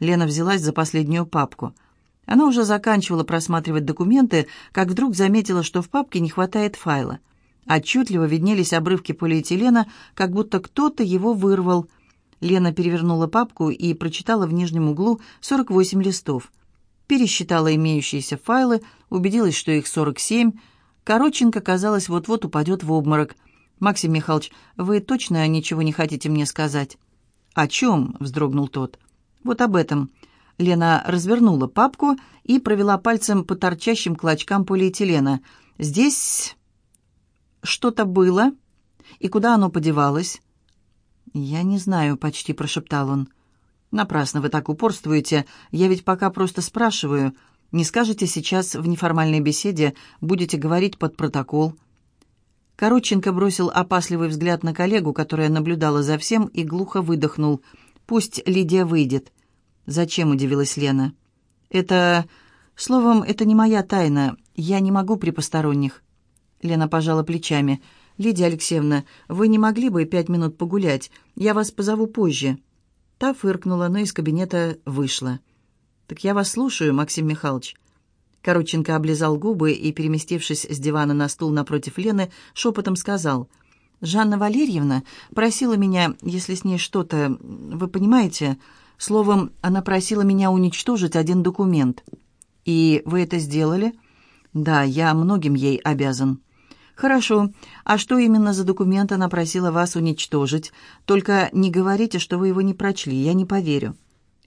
Лена взялась за последнюю папку. Она уже заканчивала просматривать документы, как вдруг заметила, что в папке не хватает файла. Отчетливо виднелись обрывки полиэтилена, как будто кто-то его вырвал. Лена перевернула папку и прочитала в нижнем углу 48 листов. Пересчитала имеющиеся файлы, убедилась, что их 47. Короченко, казалось, вот-вот упадет в обморок. «Максим Михайлович, вы точно ничего не хотите мне сказать?» «О чем?» — вздрогнул тот. Вот об этом». Лена развернула папку и провела пальцем по торчащим клочкам полиэтилена. «Здесь что-то было, и куда оно подевалось?» «Я не знаю», — почти прошептал он. «Напрасно вы так упорствуете. Я ведь пока просто спрашиваю. Не скажете сейчас в неформальной беседе, будете говорить под протокол». Коротченко бросил опасливый взгляд на коллегу, которая наблюдала за всем, и глухо выдохнул. «Пусть Лидия выйдет». «Зачем?» — удивилась Лена. «Это... Словом, это не моя тайна. Я не могу при посторонних». Лена пожала плечами. «Лидия Алексеевна, вы не могли бы пять минут погулять? Я вас позову позже». Та фыркнула, но из кабинета вышла. «Так я вас слушаю, Максим Михайлович». Короченко облизал губы и, переместившись с дивана на стул напротив Лены, шепотом сказал. «Жанна Валерьевна просила меня, если с ней что-то... Вы понимаете...» Словом, она просила меня уничтожить один документ. И вы это сделали? Да, я многим ей обязан. Хорошо. А что именно за документ она просила вас уничтожить? Только не говорите, что вы его не прочли, я не поверю.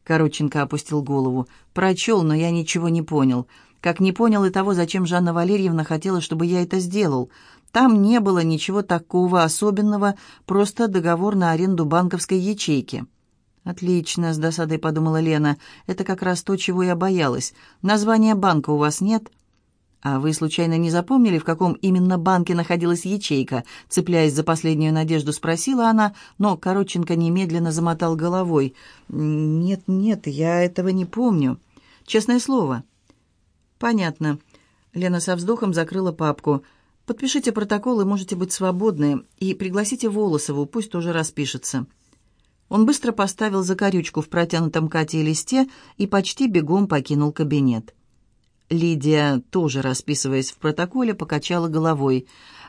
Коротченко опустил голову. Прочел, но я ничего не понял. Как не понял и того, зачем Жанна Валерьевна хотела, чтобы я это сделал. Там не было ничего такого особенного, просто договор на аренду банковской ячейки. «Отлично», — с досадой подумала Лена. «Это как раз то, чего я боялась. Названия банка у вас нет?» «А вы, случайно, не запомнили, в каком именно банке находилась ячейка?» Цепляясь за последнюю надежду, спросила она, но Короченко немедленно замотал головой. «Нет, нет, я этого не помню. Честное слово». «Понятно». Лена со вздохом закрыла папку. «Подпишите протокол и можете быть свободны. И пригласите Волосову, пусть тоже распишется». Он быстро поставил закорючку в протянутом Кате листе и почти бегом покинул кабинет. Лидия, тоже расписываясь в протоколе, покачала головой.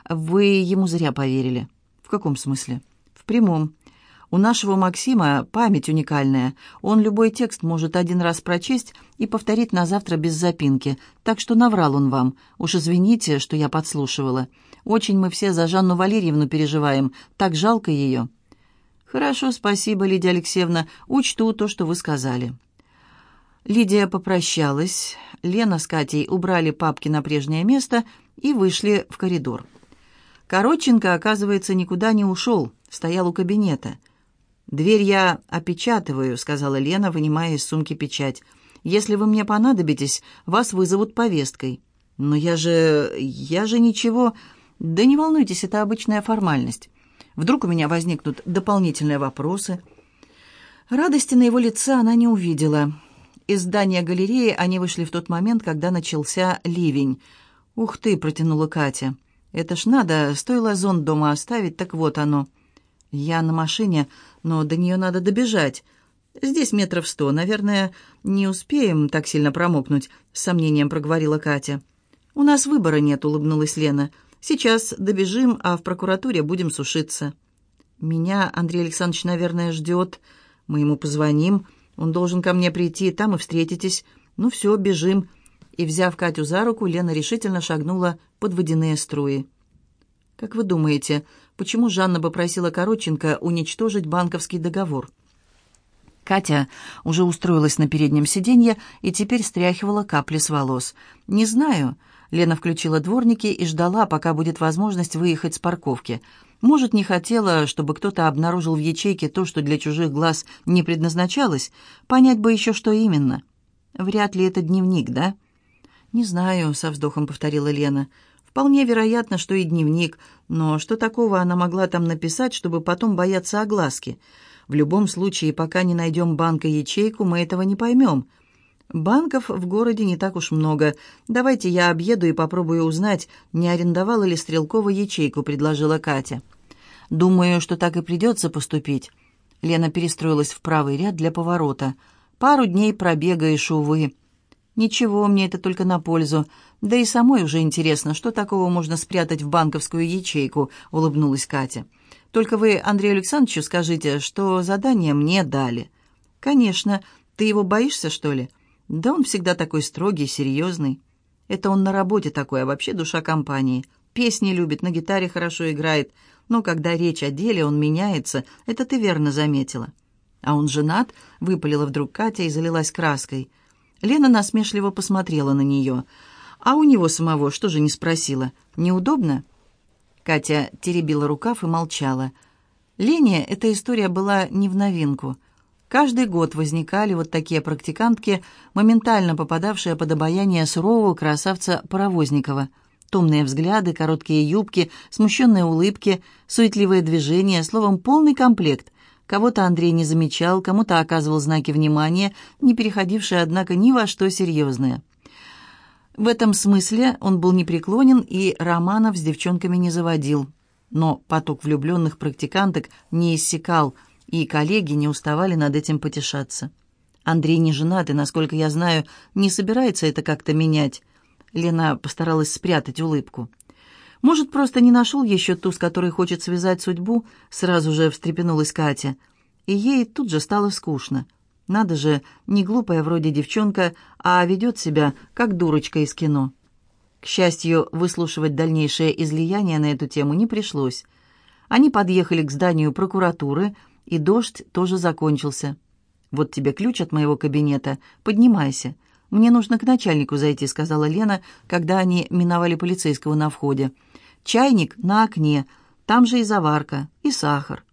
«Вы ему зря поверили». «В каком смысле?» «В прямом. У нашего Максима память уникальная. Он любой текст может один раз прочесть и повторить на завтра без запинки. Так что наврал он вам. Уж извините, что я подслушивала. Очень мы все за Жанну Валерьевну переживаем. Так жалко ее». «Хорошо, спасибо, Лидия Алексеевна. Учту то, что вы сказали». Лидия попрощалась. Лена с Катей убрали папки на прежнее место и вышли в коридор. Короченко, оказывается, никуда не ушел, стоял у кабинета. «Дверь я опечатываю», — сказала Лена, вынимая из сумки печать. «Если вы мне понадобитесь, вас вызовут повесткой». «Но я же... я же ничего...» «Да не волнуйтесь, это обычная формальность». Вдруг у меня возникнут дополнительные вопросы. Радости на его лице она не увидела. Из здания галереи они вышли в тот момент, когда начался ливень. «Ух ты!» — протянула Катя. «Это ж надо, стоило зонт дома оставить, так вот оно». «Я на машине, но до нее надо добежать. Здесь метров сто, наверное, не успеем так сильно промокнуть», — с сомнением проговорила Катя. «У нас выбора нет», — улыбнулась Лена. «Лена». Сейчас добежим, а в прокуратуре будем сушиться. Меня Андрей Александрович, наверное, ждет. Мы ему позвоним. Он должен ко мне прийти, там и встретитесь. Ну все, бежим». И, взяв Катю за руку, Лена решительно шагнула под водяные струи. «Как вы думаете, почему Жанна попросила Короченко уничтожить банковский договор?» Катя уже устроилась на переднем сиденье и теперь стряхивала капли с волос. «Не знаю. Лена включила дворники и ждала, пока будет возможность выехать с парковки. Может, не хотела, чтобы кто-то обнаружил в ячейке то, что для чужих глаз не предназначалось? Понять бы еще, что именно. Вряд ли это дневник, да? «Не знаю», — со вздохом повторила Лена. «Вполне вероятно, что и дневник, но что такого она могла там написать, чтобы потом бояться огласки? В любом случае, пока не найдем банка ячейку, мы этого не поймем». Банков в городе не так уж много. Давайте я объеду и попробую узнать, не арендовала ли Стрелкова ячейку, предложила Катя. Думаю, что так и придется поступить. Лена перестроилась в правый ряд для поворота. Пару дней пробегаешь, увы. Ничего, мне это только на пользу. Да и самой уже интересно, что такого можно спрятать в банковскую ячейку, улыбнулась Катя. Только вы Андрею Александровичу скажите, что задание мне дали. Конечно, ты его боишься, что ли? Да он всегда такой строгий, серьезный. Это он на работе такой, а вообще душа компании. Песни любит, на гитаре хорошо играет. Но когда речь о деле, он меняется. Это ты верно заметила. А он женат, выпалила вдруг Катя и залилась краской. Лена насмешливо посмотрела на нее. А у него самого что же не спросила? Неудобно? Катя теребила рукав и молчала. Лене эта история была не в новинку. Каждый год возникали вот такие практикантки, моментально попадавшие под обаяние сурового красавца Паровозникова. Томные взгляды, короткие юбки, смущенные улыбки, суетливые движения, словом, полный комплект. Кого-то Андрей не замечал, кому-то оказывал знаки внимания, не переходившие, однако, ни во что серьезное. В этом смысле он был непреклонен и романов с девчонками не заводил. Но поток влюбленных практиканток не иссякал – и коллеги не уставали над этим потешаться. Андрей не женат, и, насколько я знаю, не собирается это как-то менять. Лена постаралась спрятать улыбку. «Может, просто не нашел еще ту, с которой хочет связать судьбу?» Сразу же встрепенулась Катя. И ей тут же стало скучно. Надо же, не глупая вроде девчонка, а ведет себя, как дурочка из кино. К счастью, выслушивать дальнейшее излияние на эту тему не пришлось. Они подъехали к зданию прокуратуры – и дождь тоже закончился. «Вот тебе ключ от моего кабинета. Поднимайся. Мне нужно к начальнику зайти», — сказала Лена, когда они миновали полицейского на входе. «Чайник на окне. Там же и заварка, и сахар.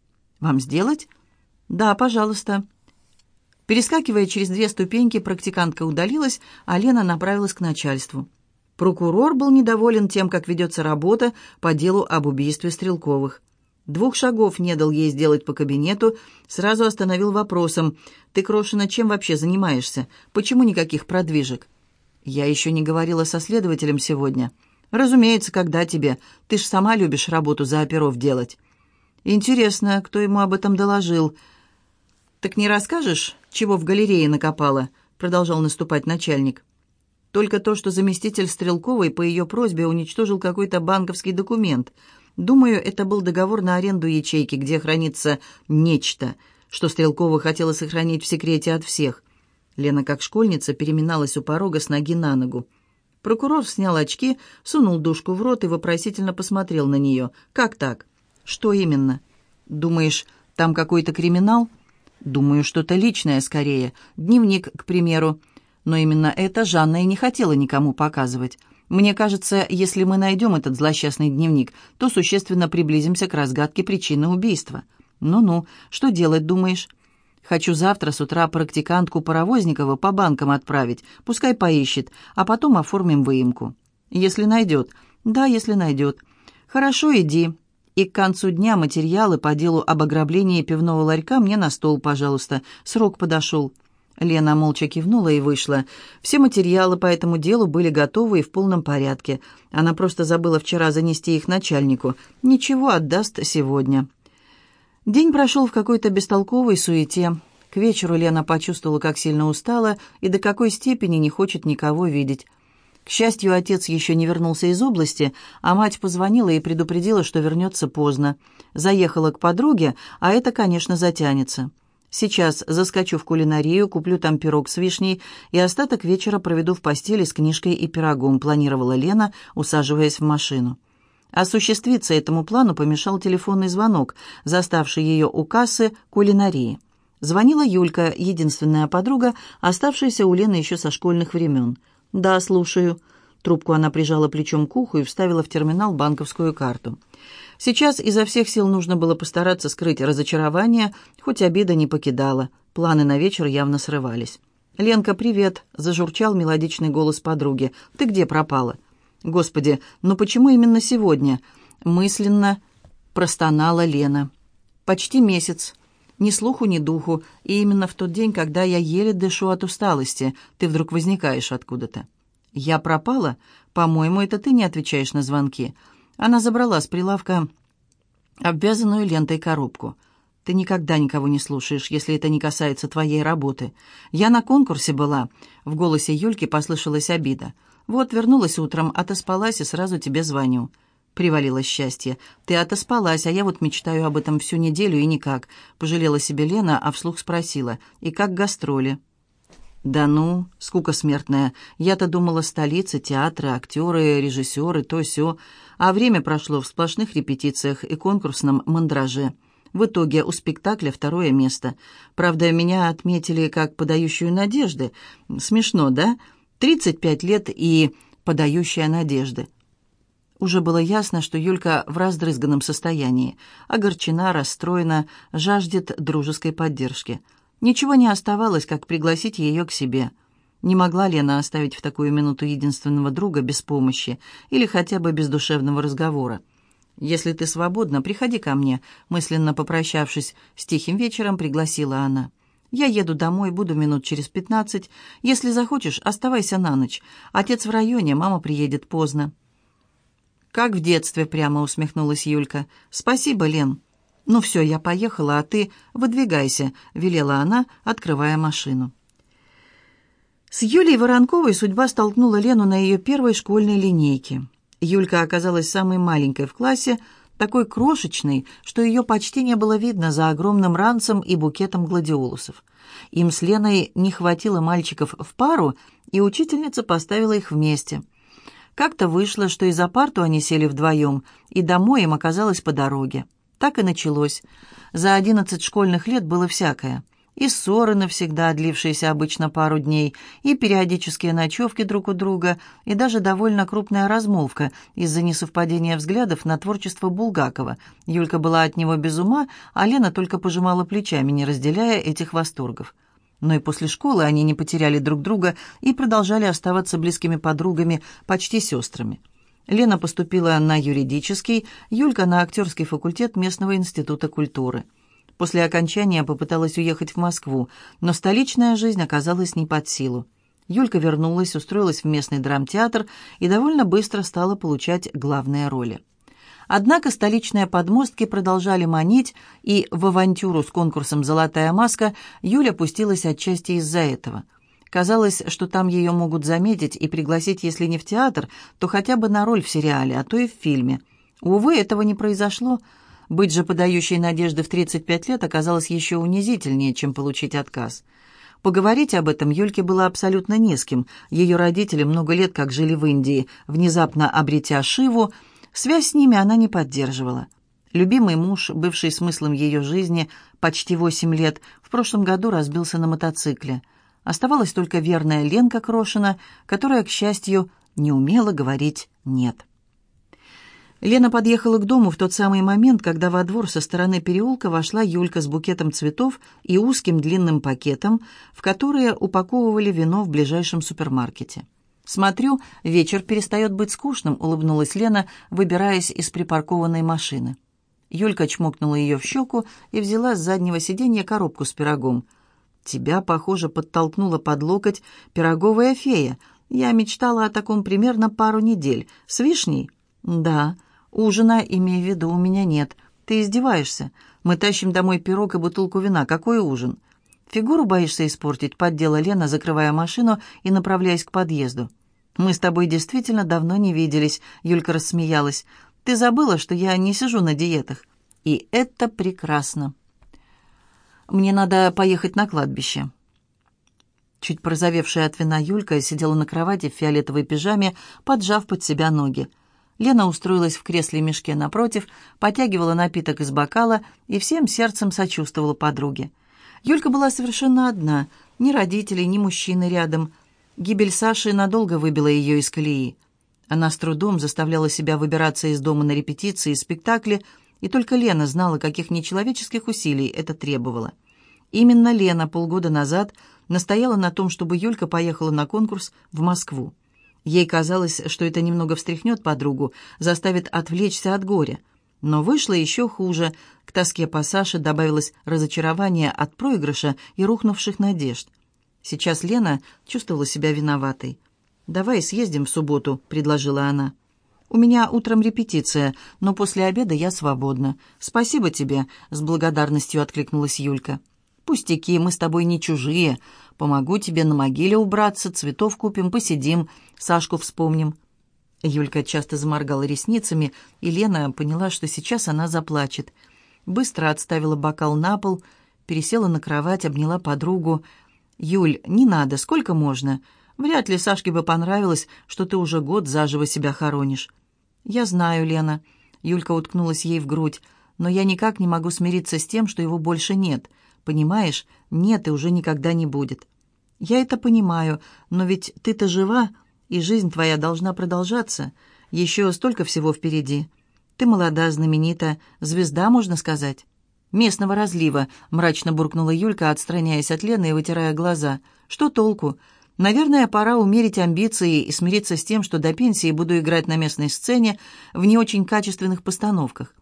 Вам сделать?» «Да, пожалуйста». Перескакивая через две ступеньки, практикантка удалилась, а Лена направилась к начальству. Прокурор был недоволен тем, как ведется работа по делу об убийстве Стрелковых. Двух шагов не дал ей сделать по кабинету, сразу остановил вопросом. «Ты, Крошина, чем вообще занимаешься? Почему никаких продвижек?» «Я еще не говорила со следователем сегодня». «Разумеется, когда тебе. Ты ж сама любишь работу за оперов делать». «Интересно, кто ему об этом доложил?» «Так не расскажешь, чего в галерее накопала?» Продолжал наступать начальник. «Только то, что заместитель Стрелковой по ее просьбе уничтожил какой-то банковский документ». Думаю, это был договор на аренду ячейки, где хранится нечто, что Стрелкова хотела сохранить в секрете от всех. Лена, как школьница, переминалась у порога с ноги на ногу. Прокурор снял очки, сунул душку в рот и вопросительно посмотрел на нее. «Как так? Что именно? Думаешь, там какой-то криминал?» «Думаю, что-то личное скорее. Дневник, к примеру. Но именно это Жанна и не хотела никому показывать. Мне кажется, если мы найдем этот злосчастный дневник, то существенно приблизимся к разгадке причины убийства. Ну-ну, что делать, думаешь? Хочу завтра с утра практикантку Паровозникова по банкам отправить, пускай поищет, а потом оформим выемку. Если найдет. Да, если найдет. Хорошо, иди. И к концу дня материалы по делу об ограблении пивного ларька мне на стол, пожалуйста. Срок подошел. Лена молча кивнула и вышла. Все материалы по этому делу были готовы и в полном порядке. Она просто забыла вчера занести их начальнику. Ничего отдаст сегодня. День прошел в какой-то бестолковой суете. К вечеру Лена почувствовала, как сильно устала и до какой степени не хочет никого видеть. К счастью, отец еще не вернулся из области, а мать позвонила и предупредила, что вернется поздно. Заехала к подруге, а это, конечно, затянется. Сейчас заскочу в кулинарию, куплю там пирог с вишней и остаток вечера проведу в постели с книжкой и пирогом, планировала Лена, усаживаясь в машину. Осуществиться этому плану помешал телефонный звонок, заставший ее у кассы кулинарии. Звонила Юлька, единственная подруга, оставшаяся у Лены еще со школьных времен. «Да, слушаю». Трубку она прижала плечом к уху и вставила в терминал банковскую карту. Сейчас изо всех сил нужно было постараться скрыть разочарование, хоть обида не покидала. Планы на вечер явно срывались. «Ленка, привет!» — зажурчал мелодичный голос подруги. «Ты где пропала?» «Господи, ну почему именно сегодня?» Мысленно простонала Лена. «Почти месяц. Ни слуху, ни духу. И именно в тот день, когда я еле дышу от усталости, ты вдруг возникаешь откуда-то». «Я пропала? По-моему, это ты не отвечаешь на звонки. Она забрала с прилавка обвязанную лентой коробку. «Ты никогда никого не слушаешь, если это не касается твоей работы. Я на конкурсе была». В голосе Юльки послышалась обида. «Вот, вернулась утром, отоспалась и сразу тебе звоню». Привалило счастье. «Ты отоспалась, а я вот мечтаю об этом всю неделю и никак», — пожалела себе Лена, а вслух спросила. «И как гастроли?» «Да ну, скука смертная. Я-то думала, столица, театры, актеры, режиссеры, то-сё а время прошло в сплошных репетициях и конкурсном мандраже. В итоге у спектакля второе место. Правда, меня отметили как подающую надежды. Смешно, да? 35 лет и подающая надежды. Уже было ясно, что Юлька в раздрызганном состоянии, огорчена, расстроена, жаждет дружеской поддержки. Ничего не оставалось, как пригласить ее к себе – не могла Лена оставить в такую минуту единственного друга без помощи или хотя бы без душевного разговора. «Если ты свободна, приходи ко мне», — мысленно попрощавшись с тихим вечером, пригласила она. «Я еду домой, буду минут через пятнадцать. Если захочешь, оставайся на ночь. Отец в районе, мама приедет поздно». «Как в детстве», — прямо усмехнулась Юлька. «Спасибо, Лен». «Ну все, я поехала, а ты выдвигайся», — велела она, открывая машину. С Юлей Воронковой судьба столкнула Лену на ее первой школьной линейке. Юлька оказалась самой маленькой в классе, такой крошечной, что ее почти не было видно за огромным ранцем и букетом гладиолусов. Им с Леной не хватило мальчиков в пару, и учительница поставила их вместе. Как-то вышло, что и за парту они сели вдвоем, и домой им оказалось по дороге. Так и началось. За одиннадцать школьных лет было всякое и ссоры навсегда, длившиеся обычно пару дней, и периодические ночевки друг у друга, и даже довольно крупная размолвка из-за несовпадения взглядов на творчество Булгакова. Юлька была от него без ума, а Лена только пожимала плечами, не разделяя этих восторгов. Но и после школы они не потеряли друг друга и продолжали оставаться близкими подругами, почти сестрами. Лена поступила на юридический, Юлька на актерский факультет местного института культуры – После окончания попыталась уехать в Москву, но столичная жизнь оказалась не под силу. Юлька вернулась, устроилась в местный драмтеатр и довольно быстро стала получать главные роли. Однако столичные подмостки продолжали манить, и в авантюру с конкурсом «Золотая маска» Юля пустилась отчасти из-за этого. Казалось, что там ее могут заметить и пригласить, если не в театр, то хотя бы на роль в сериале, а то и в фильме. Увы, этого не произошло – быть же подающей надежды в 35 лет оказалось еще унизительнее, чем получить отказ. Поговорить об этом Юльке было абсолютно не с кем. Ее родители много лет как жили в Индии. Внезапно обретя Шиву, связь с ними она не поддерживала. Любимый муж, бывший смыслом ее жизни почти 8 лет, в прошлом году разбился на мотоцикле. Оставалась только верная Ленка Крошина, которая, к счастью, не умела говорить «нет». Лена подъехала к дому в тот самый момент, когда во двор со стороны переулка вошла Юлька с букетом цветов и узким длинным пакетом, в которые упаковывали вино в ближайшем супермаркете. «Смотрю, вечер перестает быть скучным», — улыбнулась Лена, выбираясь из припаркованной машины. Юлька чмокнула ее в щеку и взяла с заднего сиденья коробку с пирогом. «Тебя, похоже, подтолкнула под локоть пироговая фея. Я мечтала о таком примерно пару недель. С вишней?» «Да», «Ужина, имея в виду, у меня нет. Ты издеваешься. Мы тащим домой пирог и бутылку вина. Какой ужин?» «Фигуру боишься испортить», — поддела Лена, закрывая машину и направляясь к подъезду. «Мы с тобой действительно давно не виделись», — Юлька рассмеялась. «Ты забыла, что я не сижу на диетах. И это прекрасно. Мне надо поехать на кладбище». Чуть прозовевшая от вина Юлька сидела на кровати в фиолетовой пижаме, поджав под себя ноги. Лена устроилась в кресле мешке напротив, потягивала напиток из бокала и всем сердцем сочувствовала подруге. Юлька была совершенно одна, ни родителей, ни мужчины рядом. Гибель Саши надолго выбила ее из колеи. Она с трудом заставляла себя выбираться из дома на репетиции и спектакли, и только Лена знала, каких нечеловеческих усилий это требовало. Именно Лена полгода назад настояла на том, чтобы Юлька поехала на конкурс в Москву. Ей казалось, что это немного встряхнет подругу, заставит отвлечься от горя. Но вышло еще хуже. К тоске по Саше добавилось разочарование от проигрыша и рухнувших надежд. Сейчас Лена чувствовала себя виноватой. «Давай съездим в субботу», — предложила она. «У меня утром репетиция, но после обеда я свободна. Спасибо тебе», — с благодарностью откликнулась Юлька. «Пустяки, мы с тобой не чужие. Помогу тебе на могиле убраться, цветов купим, посидим, Сашку вспомним». Юлька часто заморгала ресницами, и Лена поняла, что сейчас она заплачет. Быстро отставила бокал на пол, пересела на кровать, обняла подругу. «Юль, не надо, сколько можно? Вряд ли Сашке бы понравилось, что ты уже год заживо себя хоронишь». «Я знаю, Лена». Юлька уткнулась ей в грудь. «Но я никак не могу смириться с тем, что его больше нет. Понимаешь, нет и уже никогда не будет. Я это понимаю, но ведь ты-то жива, и жизнь твоя должна продолжаться. Еще столько всего впереди. Ты молода, знаменита, звезда, можно сказать. Местного разлива, мрачно буркнула Юлька, отстраняясь от Лены и вытирая глаза. Что толку? Наверное, пора умерить амбиции и смириться с тем, что до пенсии буду играть на местной сцене в не очень качественных постановках.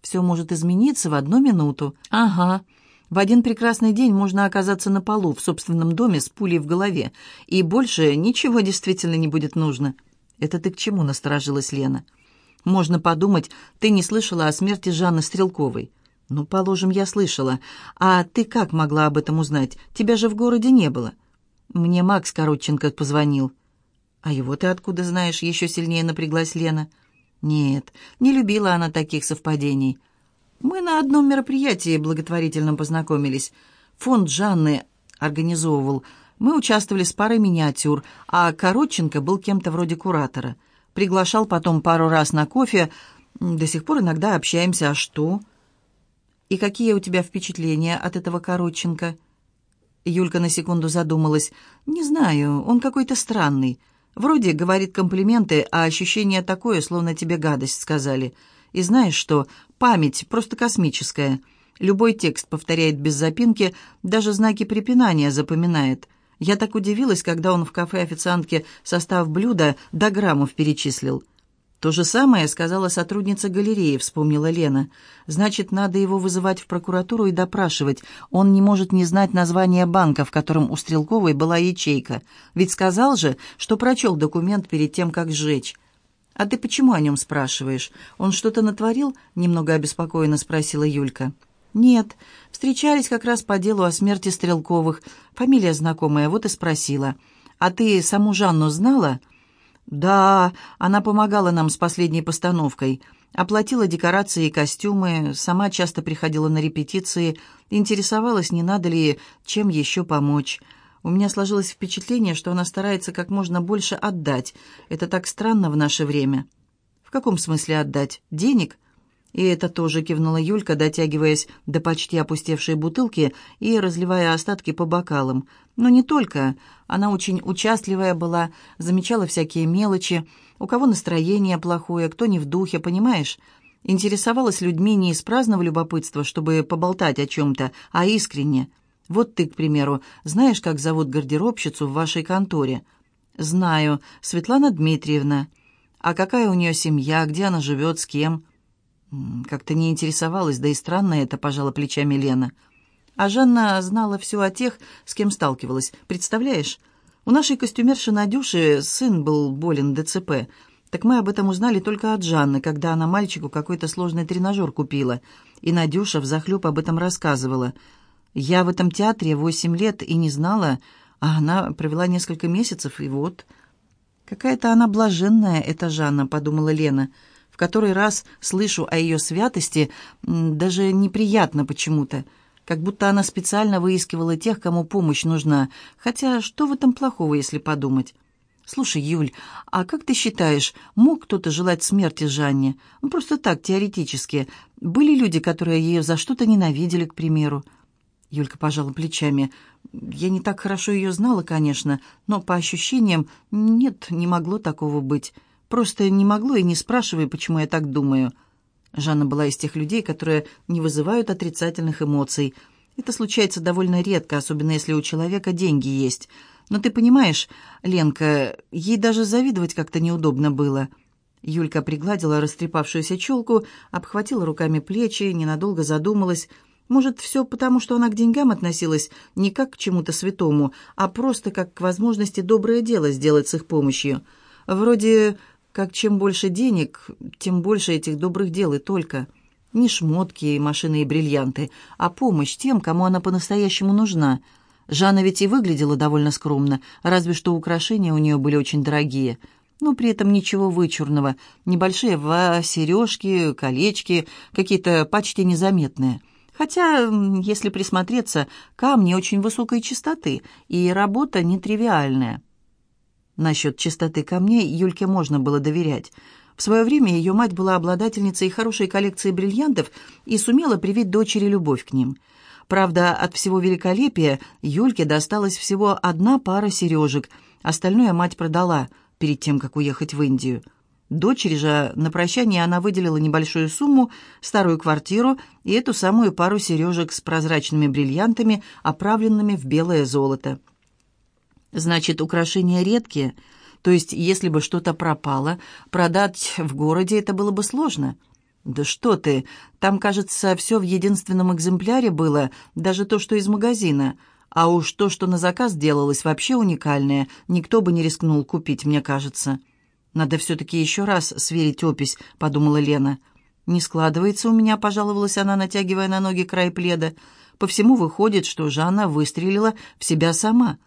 Все может измениться в одну минуту. Ага. В один прекрасный день можно оказаться на полу в собственном доме с пулей в голове, и больше ничего действительно не будет нужно. «Это ты к чему?» — насторожилась Лена. «Можно подумать, ты не слышала о смерти Жанны Стрелковой». «Ну, положим, я слышала. А ты как могла об этом узнать? Тебя же в городе не было». «Мне Макс Коротченко позвонил». «А его ты откуда знаешь?» — еще сильнее напряглась Лена. «Нет, не любила она таких совпадений». Мы на одном мероприятии благотворительном познакомились. Фонд Жанны организовывал. Мы участвовали с парой миниатюр, а Короченко был кем-то вроде куратора. Приглашал потом пару раз на кофе. До сих пор иногда общаемся. А что? И какие у тебя впечатления от этого Короченко? Юлька на секунду задумалась. «Не знаю, он какой-то странный. Вроде говорит комплименты, а ощущение такое, словно тебе гадость сказали. И знаешь что, Память просто космическая. Любой текст повторяет без запинки, даже знаки препинания запоминает. Я так удивилась, когда он в кафе официантке состав блюда до граммов перечислил. «То же самое сказала сотрудница галереи», — вспомнила Лена. «Значит, надо его вызывать в прокуратуру и допрашивать. Он не может не знать название банка, в котором у Стрелковой была ячейка. Ведь сказал же, что прочел документ перед тем, как сжечь. «А ты почему о нем спрашиваешь? Он что-то натворил?» — немного обеспокоенно спросила Юлька. «Нет. Встречались как раз по делу о смерти Стрелковых. Фамилия знакомая, вот и спросила. А ты саму Жанну знала?» «Да, она помогала нам с последней постановкой. Оплатила декорации и костюмы, сама часто приходила на репетиции, интересовалась, не надо ли чем еще помочь. У меня сложилось впечатление, что она старается как можно больше отдать. Это так странно в наше время. В каком смысле отдать? Денег? И это тоже кивнула Юлька, дотягиваясь до почти опустевшей бутылки и разливая остатки по бокалам. Но не только. Она очень участливая была, замечала всякие мелочи. У кого настроение плохое, кто не в духе, понимаешь? Интересовалась людьми не из праздного любопытства, чтобы поболтать о чем-то, а искренне – вот ты, к примеру, знаешь, как зовут гардеробщицу в вашей конторе? Знаю, Светлана Дмитриевна. А какая у нее семья, где она живет, с кем? Как-то не интересовалась, да и странно это, пожала плечами Лена. А Жанна знала все о тех, с кем сталкивалась. Представляешь? У нашей костюмерши Надюши сын был болен ДЦП. Так мы об этом узнали только от Жанны, когда она мальчику какой-то сложный тренажер купила. И Надюша в взахлеб об этом рассказывала. Я в этом театре восемь лет и не знала, а она провела несколько месяцев, и вот... «Какая-то она блаженная, эта Жанна», — подумала Лена. «В который раз слышу о ее святости, даже неприятно почему-то. Как будто она специально выискивала тех, кому помощь нужна. Хотя что в этом плохого, если подумать?» «Слушай, Юль, а как ты считаешь, мог кто-то желать смерти Жанне? Ну, просто так, теоретически. Были люди, которые ее за что-то ненавидели, к примеру?» Юлька пожала плечами. Я не так хорошо ее знала, конечно, но по ощущениям нет, не могло такого быть. Просто не могло и не спрашивай, почему я так думаю. Жанна была из тех людей, которые не вызывают отрицательных эмоций. Это случается довольно редко, особенно если у человека деньги есть. Но ты понимаешь, Ленка, ей даже завидовать как-то неудобно было. Юлька пригладила растрепавшуюся челку, обхватила руками плечи, ненадолго задумалась — может, все потому, что она к деньгам относилась не как к чему-то святому, а просто как к возможности доброе дело сделать с их помощью. Вроде как чем больше денег, тем больше этих добрых дел и только. Не шмотки, машины и бриллианты, а помощь тем, кому она по-настоящему нужна. Жанна ведь и выглядела довольно скромно, разве что украшения у нее были очень дорогие – но при этом ничего вычурного. Небольшие сережки, колечки, какие-то почти незаметные – Хотя, если присмотреться, камни очень высокой чистоты, и работа нетривиальная. Насчет чистоты камней Юльке можно было доверять. В свое время ее мать была обладательницей хорошей коллекции бриллиантов и сумела привить дочери любовь к ним. Правда, от всего великолепия Юльке досталась всего одна пара сережек, остальное мать продала перед тем, как уехать в Индию – Дочери же на прощание она выделила небольшую сумму, старую квартиру и эту самую пару сережек с прозрачными бриллиантами, оправленными в белое золото. Значит, украшения редкие, то есть если бы что-то пропало, продать в городе это было бы сложно. «Да что ты! Там, кажется, все в единственном экземпляре было, даже то, что из магазина. А уж то, что на заказ делалось, вообще уникальное. Никто бы не рискнул купить, мне кажется». «Надо все-таки еще раз сверить опись», — подумала Лена. «Не складывается у меня», — пожаловалась она, натягивая на ноги край пледа. «По всему выходит, что Жанна выстрелила в себя сама».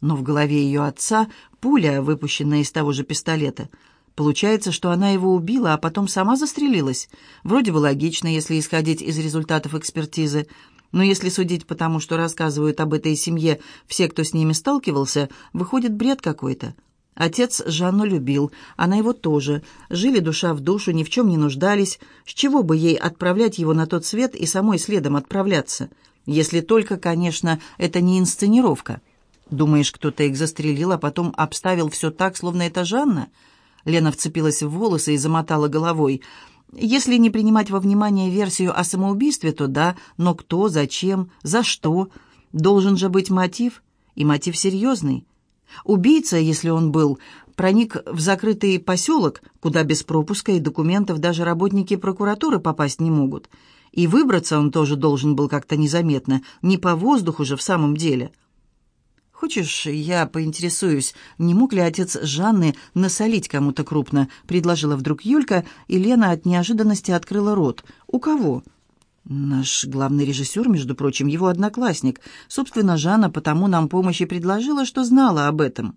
Но в голове ее отца пуля, выпущенная из того же пистолета. Получается, что она его убила, а потом сама застрелилась. Вроде бы логично, если исходить из результатов экспертизы. Но если судить по тому, что рассказывают об этой семье все, кто с ними сталкивался, выходит бред какой-то. Отец Жанну любил, она его тоже. Жили душа в душу, ни в чем не нуждались. С чего бы ей отправлять его на тот свет и самой следом отправляться? Если только, конечно, это не инсценировка. Думаешь, кто-то их застрелил, а потом обставил все так, словно это Жанна? Лена вцепилась в волосы и замотала головой. Если не принимать во внимание версию о самоубийстве, то да, но кто, зачем, за что? Должен же быть мотив, и мотив серьезный. Убийца, если он был, проник в закрытый поселок, куда без пропуска и документов даже работники прокуратуры попасть не могут. И выбраться он тоже должен был как-то незаметно, не по воздуху же в самом деле. «Хочешь, я поинтересуюсь, не мог ли отец Жанны насолить кому-то крупно?» — предложила вдруг Юлька, и Лена от неожиданности открыла рот. «У кого?» Наш главный режиссер, между прочим, его одноклассник. Собственно, Жанна потому нам помощи предложила, что знала об этом.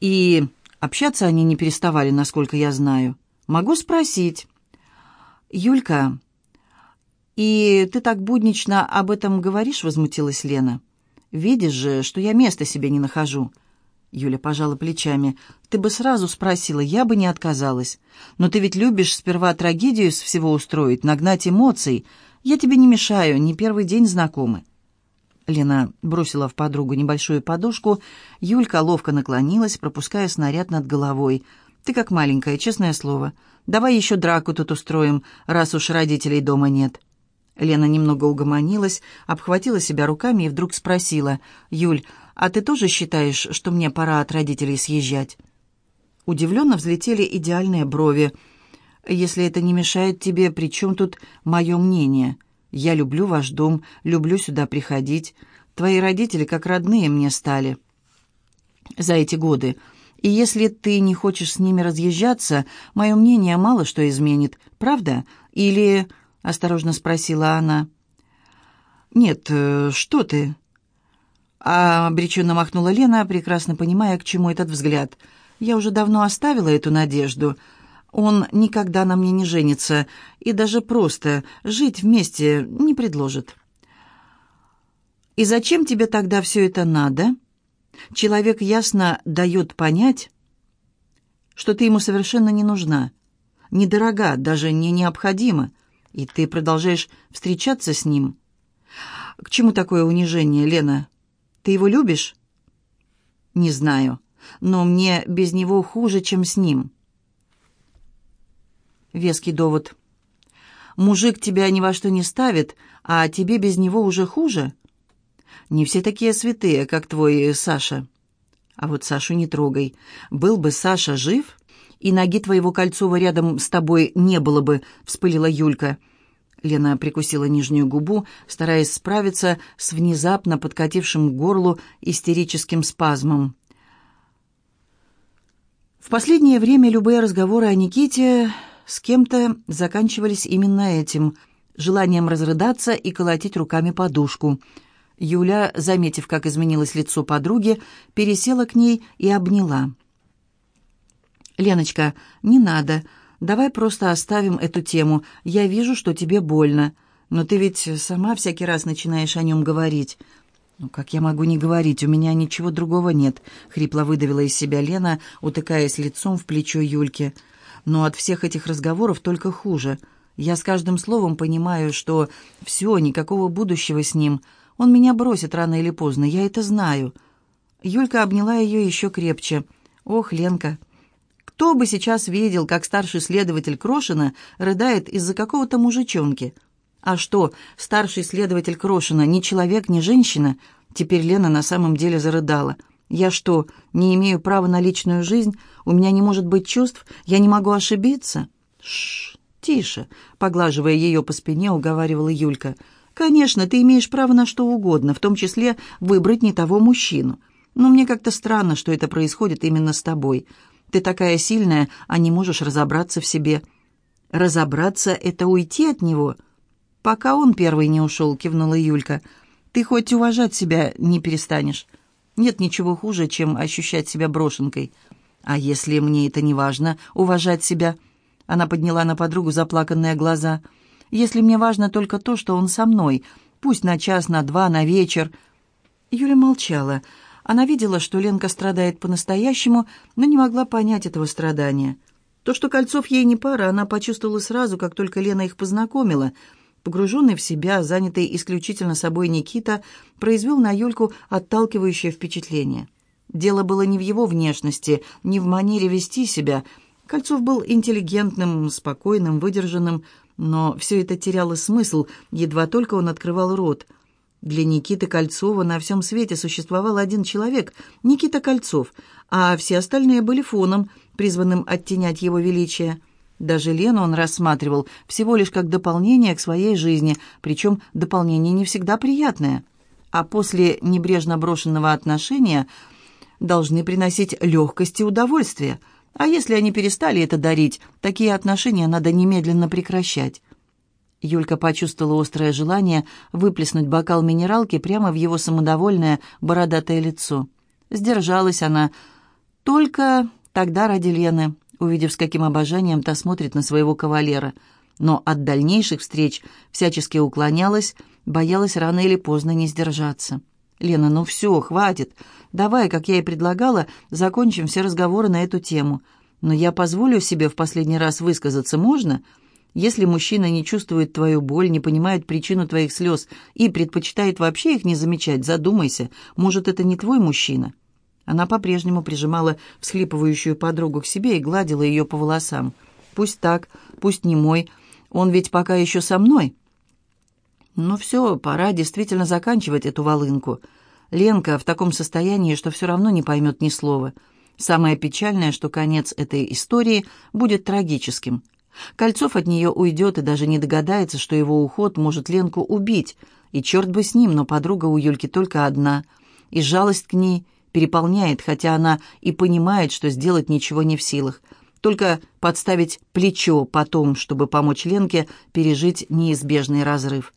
И общаться они не переставали, насколько я знаю. Могу спросить. «Юлька, и ты так буднично об этом говоришь?» — возмутилась Лена. «Видишь же, что я места себе не нахожу». Юля пожала плечами ты бы сразу спросила, я бы не отказалась. Но ты ведь любишь сперва трагедию с всего устроить, нагнать эмоций. Я тебе не мешаю, не первый день знакомы». Лена бросила в подругу небольшую подушку. Юлька ловко наклонилась, пропуская снаряд над головой. «Ты как маленькая, честное слово. Давай еще драку тут устроим, раз уж родителей дома нет». Лена немного угомонилась, обхватила себя руками и вдруг спросила. «Юль, а ты тоже считаешь, что мне пора от родителей съезжать?» Удивленно взлетели идеальные брови. «Если это не мешает тебе, при чем тут мое мнение? Я люблю ваш дом, люблю сюда приходить. Твои родители как родные мне стали за эти годы. И если ты не хочешь с ними разъезжаться, мое мнение мало что изменит, правда? Или...» — осторожно спросила она. «Нет, э, что ты?» А обреченно махнула Лена, прекрасно понимая, к чему этот взгляд — я уже давно оставила эту надежду. Он никогда на мне не женится и даже просто жить вместе не предложит. И зачем тебе тогда все это надо? Человек ясно дает понять, что ты ему совершенно не нужна, недорога, даже не необходима, и ты продолжаешь встречаться с ним. К чему такое унижение, Лена? Ты его любишь? Не знаю но мне без него хуже, чем с ним. Веский довод. Мужик тебя ни во что не ставит, а тебе без него уже хуже. Не все такие святые, как твой Саша. А вот Сашу не трогай. Был бы Саша жив, и ноги твоего Кольцова рядом с тобой не было бы, вспылила Юлька. Лена прикусила нижнюю губу, стараясь справиться с внезапно подкатившим к горлу истерическим спазмом. В последнее время любые разговоры о Никите с кем-то заканчивались именно этим – желанием разрыдаться и колотить руками подушку. Юля, заметив, как изменилось лицо подруги, пересела к ней и обняла. «Леночка, не надо. Давай просто оставим эту тему. Я вижу, что тебе больно. Но ты ведь сама всякий раз начинаешь о нем говорить. «Ну как я могу не говорить? У меня ничего другого нет», — хрипло выдавила из себя Лена, утыкаясь лицом в плечо Юльки. «Но от всех этих разговоров только хуже. Я с каждым словом понимаю, что все, никакого будущего с ним. Он меня бросит рано или поздно, я это знаю». Юлька обняла ее еще крепче. «Ох, Ленка, кто бы сейчас видел, как старший следователь Крошина рыдает из-за какого-то мужичонки?» А что, старший следователь Крошина не человек, не женщина? Теперь Лена на самом деле зарыдала. Я что, не имею права на личную жизнь? У меня не может быть чувств? Я не могу ошибиться? Шш, тише, поглаживая ее по спине, уговаривала Юлька. Конечно, ты имеешь право на что угодно, в том числе выбрать не того мужчину. Но мне как-то странно, что это происходит именно с тобой. Ты такая сильная, а не можешь разобраться в себе. Разобраться — это уйти от него — пока он первый не ушел», — кивнула Юлька. «Ты хоть уважать себя не перестанешь. Нет ничего хуже, чем ощущать себя брошенкой. А если мне это не важно, уважать себя?» Она подняла на подругу заплаканные глаза. «Если мне важно только то, что он со мной, пусть на час, на два, на вечер». Юля молчала. Она видела, что Ленка страдает по-настоящему, но не могла понять этого страдания. То, что Кольцов ей не пара, она почувствовала сразу, как только Лена их познакомила — Погруженный в себя, занятый исключительно собой Никита, произвел на Юльку отталкивающее впечатление. Дело было не в его внешности, не в манере вести себя. Кольцов был интеллигентным, спокойным, выдержанным, но все это теряло смысл, едва только он открывал рот. Для Никиты Кольцова на всем свете существовал один человек – Никита Кольцов, а все остальные были фоном, призванным оттенять его величие – даже Лену он рассматривал всего лишь как дополнение к своей жизни, причем дополнение не всегда приятное. А после небрежно брошенного отношения должны приносить легкость и удовольствие. А если они перестали это дарить, такие отношения надо немедленно прекращать. Юлька почувствовала острое желание выплеснуть бокал минералки прямо в его самодовольное бородатое лицо. Сдержалась она только тогда ради Лены, увидев, с каким обожанием та смотрит на своего кавалера, но от дальнейших встреч всячески уклонялась, боялась рано или поздно не сдержаться. «Лена, ну все, хватит. Давай, как я и предлагала, закончим все разговоры на эту тему. Но я позволю себе в последний раз высказаться, можно? Если мужчина не чувствует твою боль, не понимает причину твоих слез и предпочитает вообще их не замечать, задумайся, может, это не твой мужчина?» Она по-прежнему прижимала всхлипывающую подругу к себе и гладила ее по волосам. «Пусть так, пусть не мой. Он ведь пока еще со мной». «Ну все, пора действительно заканчивать эту волынку». Ленка в таком состоянии, что все равно не поймет ни слова. Самое печальное, что конец этой истории будет трагическим. Кольцов от нее уйдет и даже не догадается, что его уход может Ленку убить. И черт бы с ним, но подруга у Юльки только одна. И жалость к ней, переполняет, хотя она и понимает, что сделать ничего не в силах. Только подставить плечо потом, чтобы помочь Ленке пережить неизбежный разрыв.